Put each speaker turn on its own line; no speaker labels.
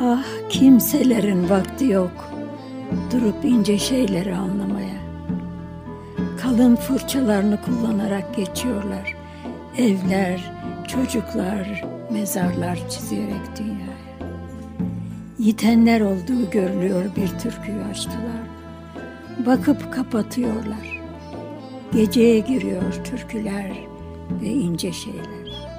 Ah kimselerin vakti yok durup ince şeyleri anlamaya. Kalın fırçalarını kullanarak geçiyorlar. Evler, çocuklar, mezarlar çizerek dünyaya. Yitenler olduğu görülüyor bir türküyü açtılar. Bakıp kapatıyorlar. Geceye giriyor türküler ve ince şeyler.